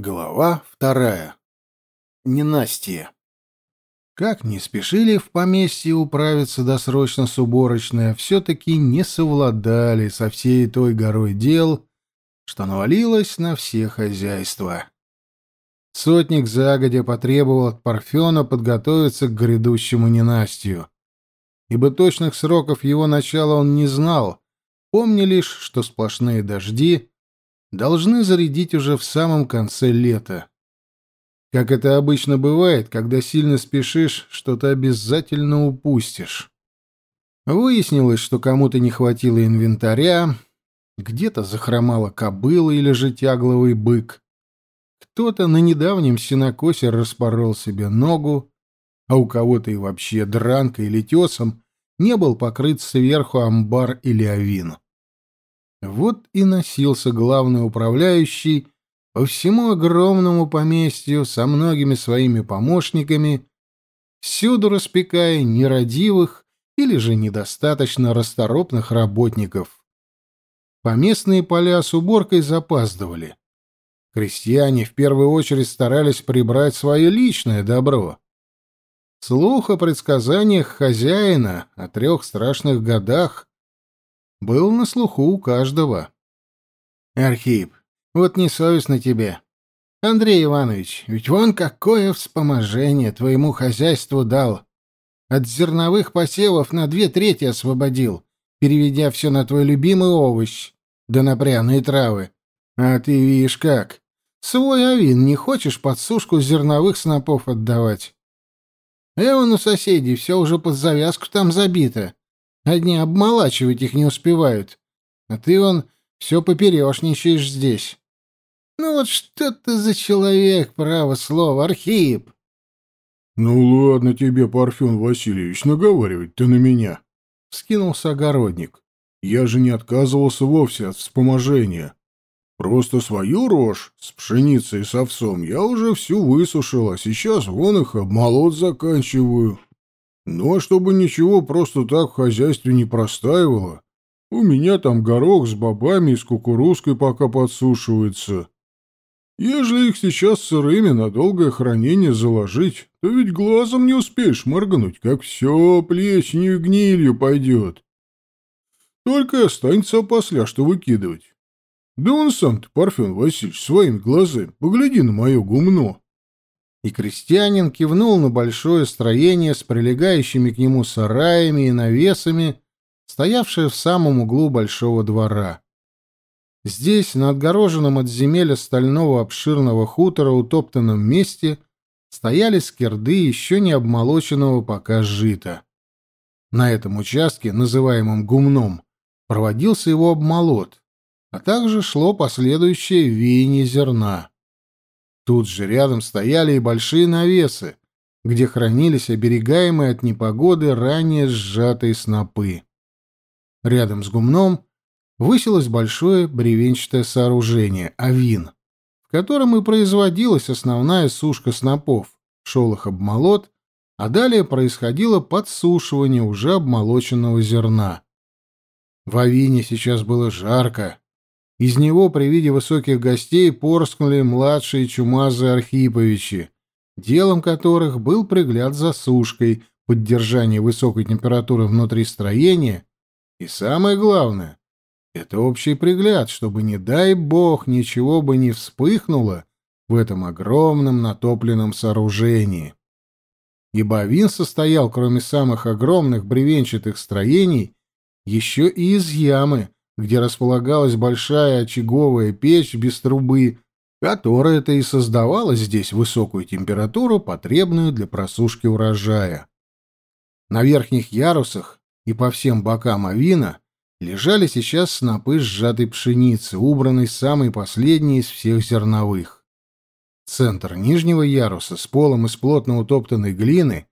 Глава вторая. Ненастье. Как не спешили в поместье управиться досрочно с уборочной, все-таки не совладали со всей той горой дел, что навалилось на все хозяйства. Сотник загодя потребовал от Парфена подготовиться к грядущему ненастью, ибо точных сроков его начала он не знал, помня лишь, что сплошные дожди — должны зарядить уже в самом конце лета. Как это обычно бывает, когда сильно спешишь, что-то обязательно упустишь. Выяснилось, что кому-то не хватило инвентаря, где-то захромала кобыла или же тягловый бык. Кто-то на недавнем синокосе распорол себе ногу, а у кого-то и вообще дранкой или тесом не был покрыт сверху амбар или авин. Вот и носился главный управляющий по всему огромному поместью со многими своими помощниками, всюду распекая нерадивых или же недостаточно расторопных работников. Поместные поля с уборкой запаздывали. Крестьяне в первую очередь старались прибрать свое личное добро. Слух о предсказаниях хозяина о трех страшных годах был на слуху у каждого. «Архип, вот несовестно тебе. Андрей Иванович, ведь вон какое вспоможение твоему хозяйству дал. От зерновых посевов на две трети освободил, переведя все на твой любимый овощ, да на пряные травы. А ты видишь как. Свой авин не хочешь под сушку зерновых снопов отдавать. Эван у соседей все уже под завязку там забито. Одни обмолачивать их не успевают. А ты, он, все поперешничаешь здесь. Ну вот что ты за человек, право слово, Архип? Ну ладно тебе, Парфен Васильевич, наговаривать ты на меня. Скинулся огородник. Я же не отказывался вовсе от вспоможения. Просто свою рожь с пшеницей и с овсом я уже всю высушил, а сейчас вон их обмолот заканчиваю. Ну, а чтобы ничего просто так в хозяйстве не простаивало, у меня там горох с бобами и с кукурузкой пока подсушивается. Ежели их сейчас сырыми на долгое хранение заложить, то ведь глазом не успеешь моргнуть, как все плесенью и гнилью пойдет. Только останется опосля, что выкидывать. Да он сам-то, Парфен Васильевич, своими глазами, погляди на мое гумно и крестьянин кивнул на большое строение с прилегающими к нему сараями и навесами, стоявшее в самом углу большого двора. Здесь, на отгороженном от земель стального обширного хутора утоптанном месте, стояли скирды еще не обмолоченного пока жита. На этом участке, называемом гумном, проводился его обмолот, а также шло последующее веяние зерна. Тут же рядом стояли и большие навесы, где хранились оберегаемые от непогоды ранее сжатые снопы. Рядом с гумном высилось большое бревенчатое сооружение — авин, в котором и производилась основная сушка снопов, шел их обмолот, а далее происходило подсушивание уже обмолоченного зерна. В авине сейчас было жарко, из него при виде высоких гостей порскнули младшие чумазые Архиповичи, делом которых был пригляд за сушкой, поддержание высокой температуры внутри строения и, самое главное, это общий пригляд, чтобы, не дай бог, ничего бы не вспыхнуло в этом огромном натопленном сооружении. Ибо Авин состоял, кроме самых огромных бревенчатых строений, еще и из ямы, где располагалась большая очаговая печь без трубы, которая-то и создавала здесь высокую температуру, потребную для просушки урожая. На верхних ярусах и по всем бокам авина лежали сейчас снопы сжатой пшеницы, убранной самой последней из всех зерновых. Центр нижнего яруса с полом из плотно утоптанной глины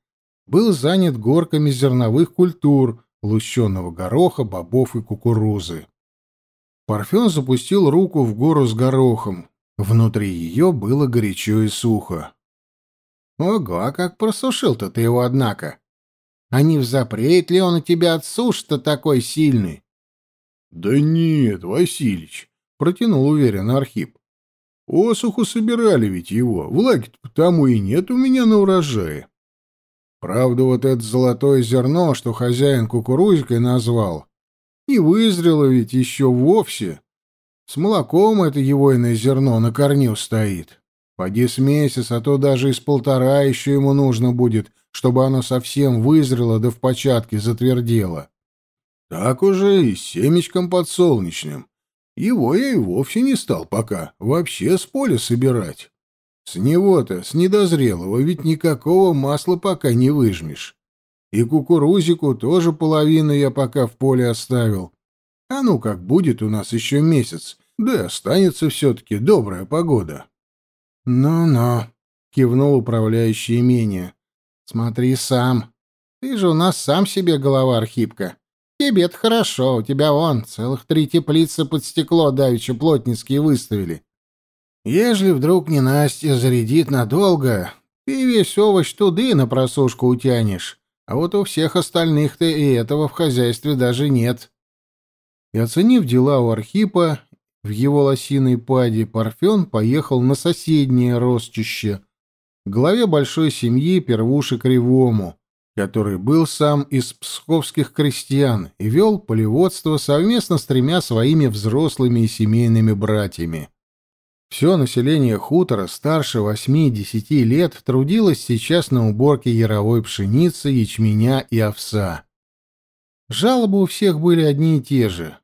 был занят горками зерновых культур, лущенного гороха, бобов и кукурузы. Парфен запустил руку в гору с горохом. Внутри ее было горячо и сухо. «Ого, как просушил-то ты его, однако! А не взапреет ли он у тебя от суши-то такой сильный?» «Да нет, Василич», — протянул уверенно Архип. Осуху собирали ведь его, влаги потому и нет у меня на урожае. Правда, вот это золотое зерно, что хозяин кукурузикой назвал, не вызрело ведь еще вовсе. С молоком это егойное зерно на корню стоит. Поди с месяц, а то даже из полтора еще ему нужно будет, чтобы оно совсем вызрело да в початке затвердело. Так уже и с семечком подсолнечным. Его я и вовсе не стал пока вообще с поля собирать. С него-то, с недозрелого, ведь никакого масла пока не выжмешь. И кукурузику тоже половину я пока в поле оставил. А ну как будет у нас еще месяц, да останется все-таки добрая погода. «Ну-ну», — кивнул управляющий имение. «Смотри сам. Ты же у нас сам себе голова, Архипка. Тебе-то хорошо, у тебя вон целых три теплицы под стекло давеча плотницкие выставили. Ежели вдруг не Настя зарядит надолго, ты весь овощ туды на просушку утянешь, а вот у всех остальных-то и этого в хозяйстве даже нет». И оценив дела у Архипа, в его лосиной паде Парфен поехал на соседнее ростище, главе большой семьи Первуши Кривому, который был сам из псковских крестьян и вел полеводство совместно с тремя своими взрослыми и семейными братьями. Все население хутора старше восьми-десяти лет трудилось сейчас на уборке яровой пшеницы, ячменя и овса. Жалобы у всех были одни и те же.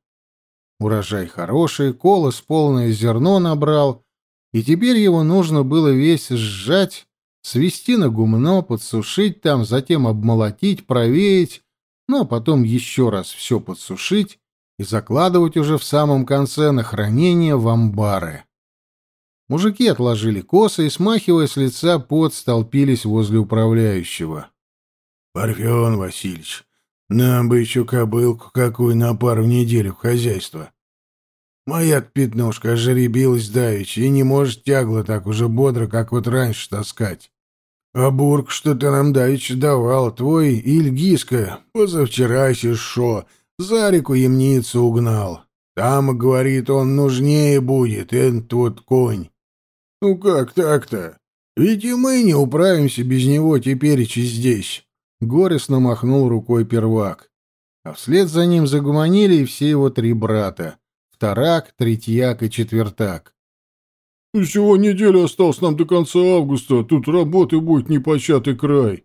Урожай хороший, колос полное зерно набрал, и теперь его нужно было весь сжать, свести на гумно, подсушить там, затем обмолотить, провеять, ну а потом еще раз все подсушить и закладывать уже в самом конце на хранение в амбары. Мужики отложили косы и, смахивая с лица пот, столпились возле управляющего. — Парфен Васильевич, нам бы еще кобылку какую на пару недель в хозяйство. Моя пятнушка ожеребилась давеча и не может тягло так уже бодро, как вот раньше таскать. А бурк, что ты нам давеча давал, твой Ильгиска, позавчера шо, за реку емницу угнал. Там, говорит, он нужнее будет, этот вот конь. Ну как так-то? Ведь и мы не управимся без него теперь и здесь. Горестно махнул рукой первак. А вслед за ним загуманили и все его три брата — вторак, третьяк и четвертак. «Всего неделя осталось нам до конца августа, тут работы будет непочатый край».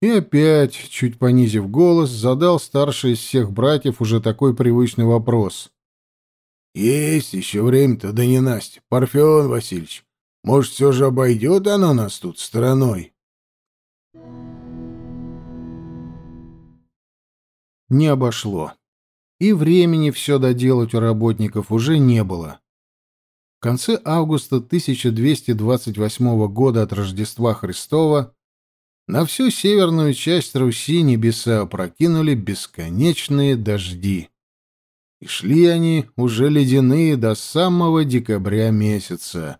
И опять, чуть понизив голос, задал старший из всех братьев уже такой привычный вопрос. «Есть еще время-то, да не Настя. Парфен Васильевич, может, все же обойдет оно нас тут стороной?» не обошло. И времени все доделать у работников уже не было. В конце августа 1228 года от Рождества Христова на всю северную часть Руси небеса опрокинули бесконечные дожди. И шли они уже ледяные до самого декабря месяца.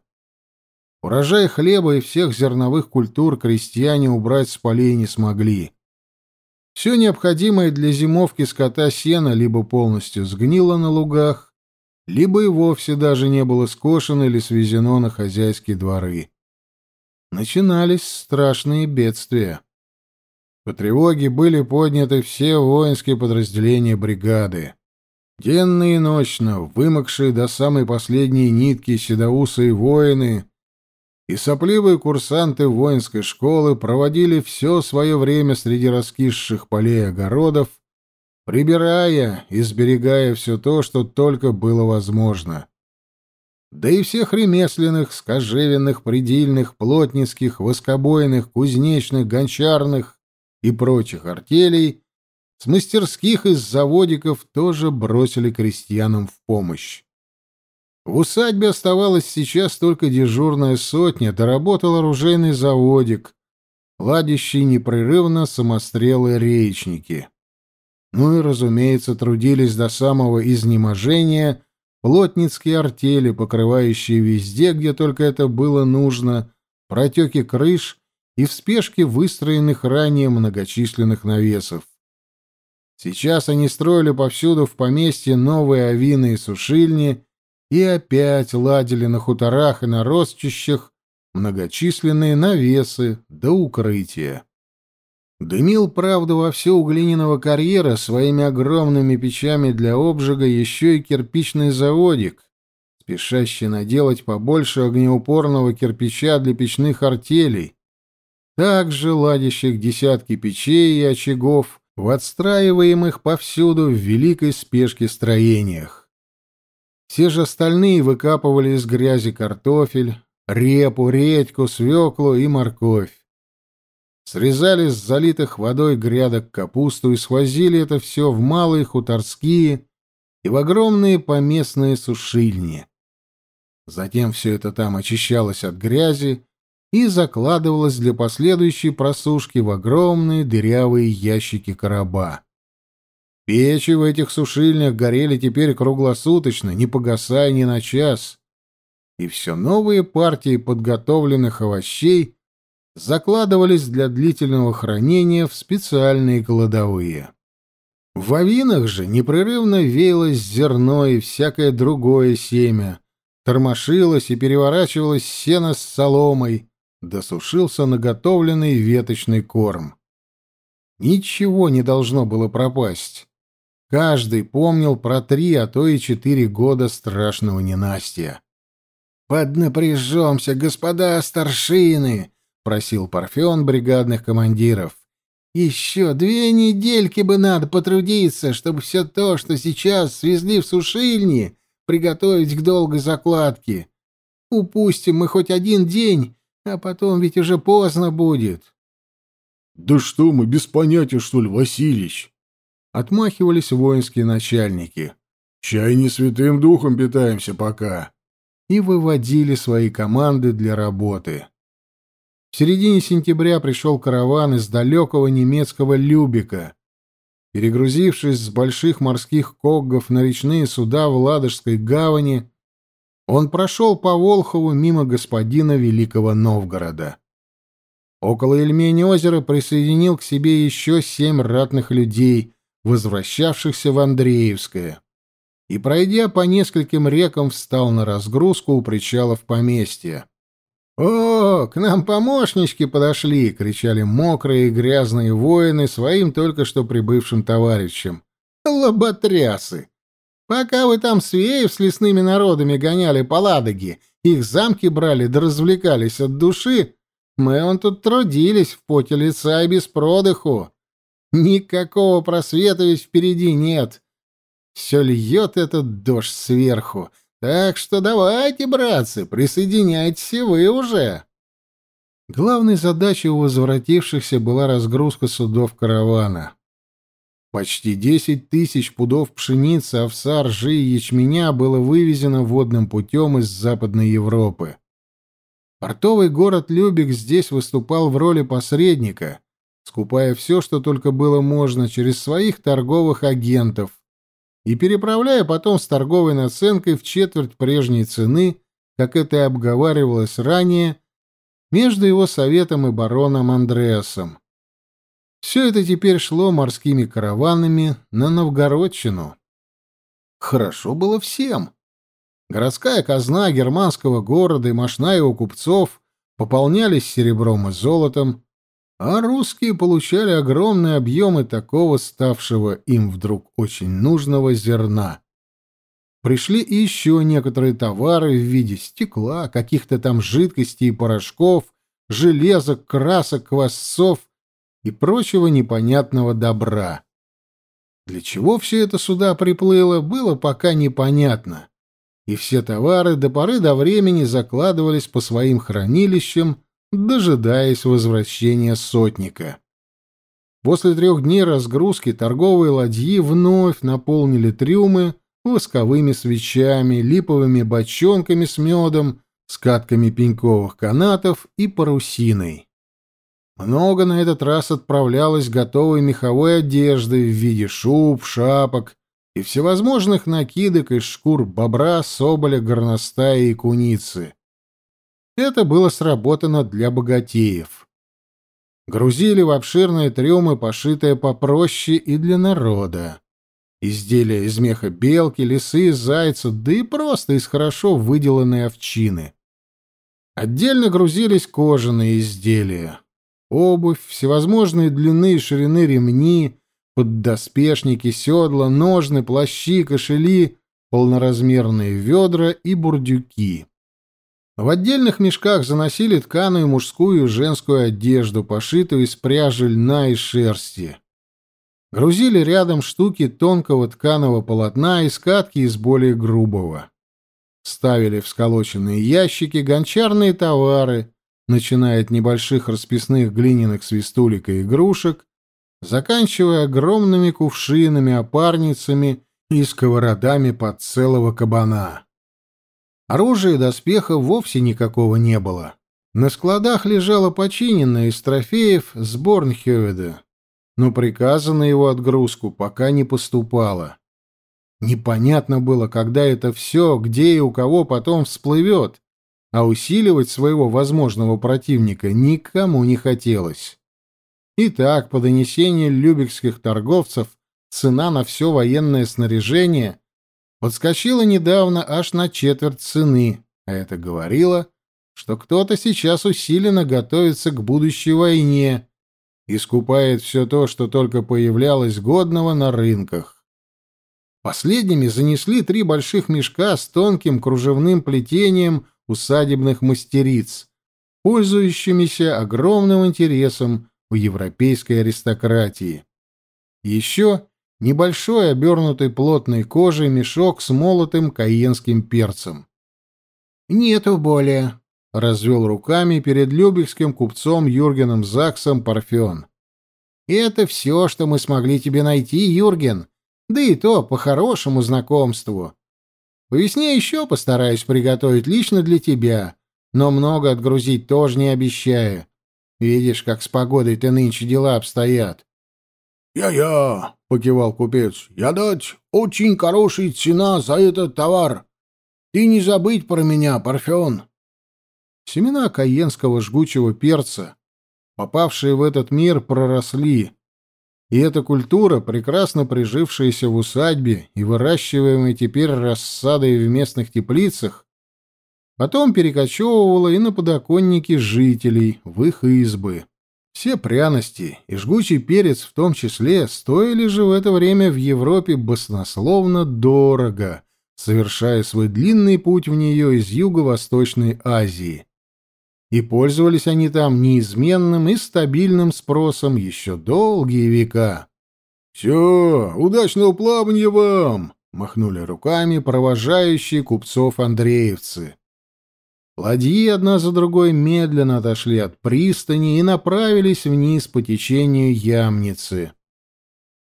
Урожай хлеба и всех зерновых культур крестьяне убрать с полей не смогли. Все необходимое для зимовки скота сена либо полностью сгнило на лугах, либо и вовсе даже не было скошено или свезено на хозяйские дворы. Начинались страшные бедствия. По тревоге были подняты все воинские подразделения бригады. Денно и ночно, вымокшие до самой последней нитки седоусые воины и сопливые курсанты воинской школы проводили все свое время среди раскисших полей огородов, прибирая и сберегая все то, что только было возможно. Да и всех ремесленных, скожевенных, предельных, плотницких, воскобойных, кузнечных, гончарных и прочих артелей с мастерских из заводиков тоже бросили крестьянам в помощь. В усадьбе оставалась сейчас только дежурная сотня, доработал оружейный заводик, ладящий непрерывно самострелы речники. Ну и, разумеется, трудились до самого изнеможения плотницкие артели, покрывающие везде, где только это было нужно, протеки крыш и в спешке выстроенных ранее многочисленных навесов. Сейчас они строили повсюду в поместье новые авины и сушильни, и опять ладили на хуторах и на ростищах многочисленные навесы до укрытия. Дымил, правда, во все у карьера своими огромными печами для обжига еще и кирпичный заводик, спешащий наделать побольше огнеупорного кирпича для печных артелей, также ладящих десятки печей и очагов в отстраиваемых повсюду в великой спешке строениях. Все же остальные выкапывали из грязи картофель, репу, редьку, свеклу и морковь. Срезали с залитых водой грядок капусту и свозили это все в малые хуторские и в огромные поместные сушильни. Затем все это там очищалось от грязи и закладывалось для последующей просушки в огромные дырявые ящики короба. Печи в этих сушильнях горели теперь круглосуточно, не погасая ни на час, и все новые партии подготовленных овощей закладывались для длительного хранения в специальные кладовые. В авинах же непрерывно веялось зерно и всякое другое семя, тормошилось и переворачивалось сено с соломой, досушился наготовленный веточный корм. Ничего не должно было пропасть. Каждый помнил про три, а то и четыре года страшного ненастья. «Поднапряжемся, господа старшины!» просил Парфен бригадных командиров. Еще две недельки бы надо потрудиться, чтобы все то, что сейчас свезли в сушильни, приготовить к долгой закладке. Упустим мы хоть один день, а потом ведь уже поздно будет. — Да что мы, без понятия, что ли, Василич? — отмахивались воинские начальники. — Чай не святым духом питаемся пока. И выводили свои команды для работы. В середине сентября пришел караван из далекого немецкого Любика. Перегрузившись с больших морских коггов на речные суда в Ладожской гавани, он прошел по Волхову мимо господина Великого Новгорода. Около Ильмени озера присоединил к себе еще семь ратных людей, возвращавшихся в Андреевское, и, пройдя по нескольким рекам, встал на разгрузку у причалов поместья. «О, к нам помощнички подошли!» — кричали мокрые и грязные воины своим только что прибывшим товарищам. «Лоботрясы! Пока вы там свеев с лесными народами гоняли по Ладоге, их замки брали да развлекались от души, мы он тут трудились в поте лица и без продыху. Никакого просвета ведь впереди нет. Все льет этот дождь сверху, так что давайте, братцы, присоединяйтесь и вы уже. Главной задачей у возвратившихся была разгрузка судов каравана. Почти десять тысяч пудов пшеницы, овса, ржи и ячменя было вывезено водным путем из Западной Европы. Портовый город Любек здесь выступал в роли посредника, скупая все, что только было можно, через своих торговых агентов, и переправляя потом с торговой наценкой в четверть прежней цены, как это и обговаривалось ранее, между его советом и бароном Андреасом. Все это теперь шло морскими караванами на Новгородчину. Хорошо было всем. Городская казна германского города и мошная у купцов пополнялись серебром и золотом, а русские получали огромные объемы такого ставшего им вдруг очень нужного зерна. Пришли и еще некоторые товары в виде стекла, каких-то там жидкостей и порошков, железок, красок, квасцов и прочего непонятного добра. Для чего все это сюда приплыло, было пока непонятно, и все товары до поры до времени закладывались по своим хранилищам дожидаясь возвращения сотника. После трех дней разгрузки торговые ладьи вновь наполнили трюмы восковыми свечами, липовыми бочонками с медом, скатками пеньковых канатов и парусиной. Много на этот раз отправлялось готовой меховой одежды в виде шуб, шапок и всевозможных накидок из шкур бобра, соболя, горностая и куницы. Это было сработано для богатеев. Грузили в обширные трюмы, пошитые попроще и для народа. Изделия из меха белки, лисы, зайца, да и просто из хорошо выделанной овчины. Отдельно грузились кожаные изделия. Обувь, всевозможные длины и ширины ремни, поддоспешники, седла, ножны, плащи, кошели, полноразмерные ведра и бурдюки. В отдельных мешках заносили тканую мужскую и женскую одежду, пошитую из пряжи льна и шерсти. Грузили рядом штуки тонкого тканого полотна и скатки из более грубого. Ставили в сколоченные ящики гончарные товары, начиная от небольших расписных глиняных свистулек и игрушек, заканчивая огромными кувшинами, опарницами и сковородами под целого кабана. Оружия и доспеха вовсе никакого не было. На складах лежало починенное из трофеев с но приказа на его отгрузку пока не поступало. Непонятно было, когда это все, где и у кого потом всплывет, а усиливать своего возможного противника никому не хотелось. Итак, по донесению любекских торговцев, цена на все военное снаряжение подскочила недавно аж на четверть цены, а это говорило, что кто-то сейчас усиленно готовится к будущей войне и скупает все то, что только появлялось годного на рынках. Последними занесли три больших мешка с тонким кружевным плетением усадебных мастериц, пользующимися огромным интересом у европейской аристократии. Еще небольшой обернутый плотной кожей мешок с молотым каенским перцем. «Нету более», — развел руками перед любекским купцом Юргеном Заксом Парфен. «Это все, что мы смогли тебе найти, Юрген, да и то по хорошему знакомству. По весне еще постараюсь приготовить лично для тебя, но много отгрузить тоже не обещаю. Видишь, как с погодой-то нынче дела обстоят». «Я-я», — покивал купец, — «я дать очень хорошая цена за этот товар. Ты не забыть про меня, Парфен». Семена каенского жгучего перца, попавшие в этот мир, проросли. И эта культура, прекрасно прижившаяся в усадьбе и выращиваемая теперь рассадой в местных теплицах, потом перекочевывала и на подоконники жителей, в их избы. Все пряности и жгучий перец в том числе стоили же в это время в Европе баснословно дорого, совершая свой длинный путь в нее из Юго-Восточной Азии и пользовались они там неизменным и стабильным спросом еще долгие века. «Все, удачного плавания вам!» — махнули руками провожающие купцов-андреевцы. Ладьи одна за другой медленно отошли от пристани и направились вниз по течению Ямницы.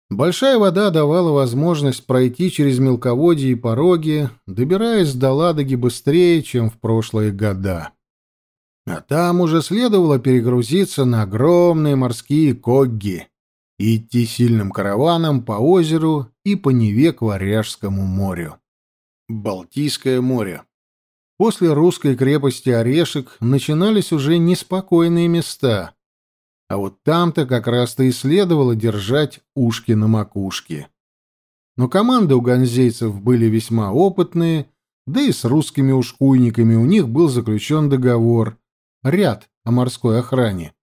Большая вода давала возможность пройти через мелководье и пороги, добираясь до Ладоги быстрее, чем в прошлые года. А там уже следовало перегрузиться на огромные морские когги и идти сильным караваном по озеру и по Неве к Варяжскому морю. Балтийское море. После русской крепости Орешек начинались уже неспокойные места, а вот там-то как раз-то и следовало держать ушки на макушке. Но команды у ганзейцев были весьма опытные, да и с русскими ушкуйниками у них был заключен договор, ряд о морской охране.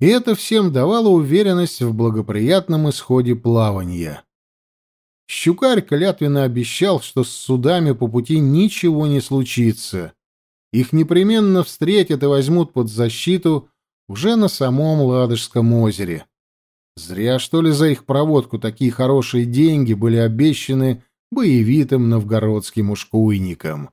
И это всем давало уверенность в благоприятном исходе плавания. Щукарь клятвенно обещал, что с судами по пути ничего не случится. Их непременно встретят и возьмут под защиту уже на самом Ладожском озере. Зря, что ли, за их проводку такие хорошие деньги были обещаны боевитым новгородским ушкуйникам.